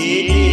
You.